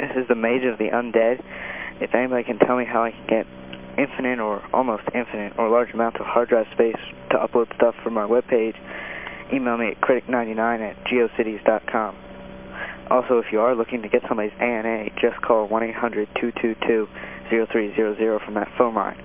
This is the Mage of the Undead. If anybody can tell me how I can get infinite or almost infinite or large amounts of hard drive space to upload stuff from our webpage, email me at critic99 at geocities.com. Also, if you are looking to get somebody's ANA, just call 1-800-222-0300 from that phone line.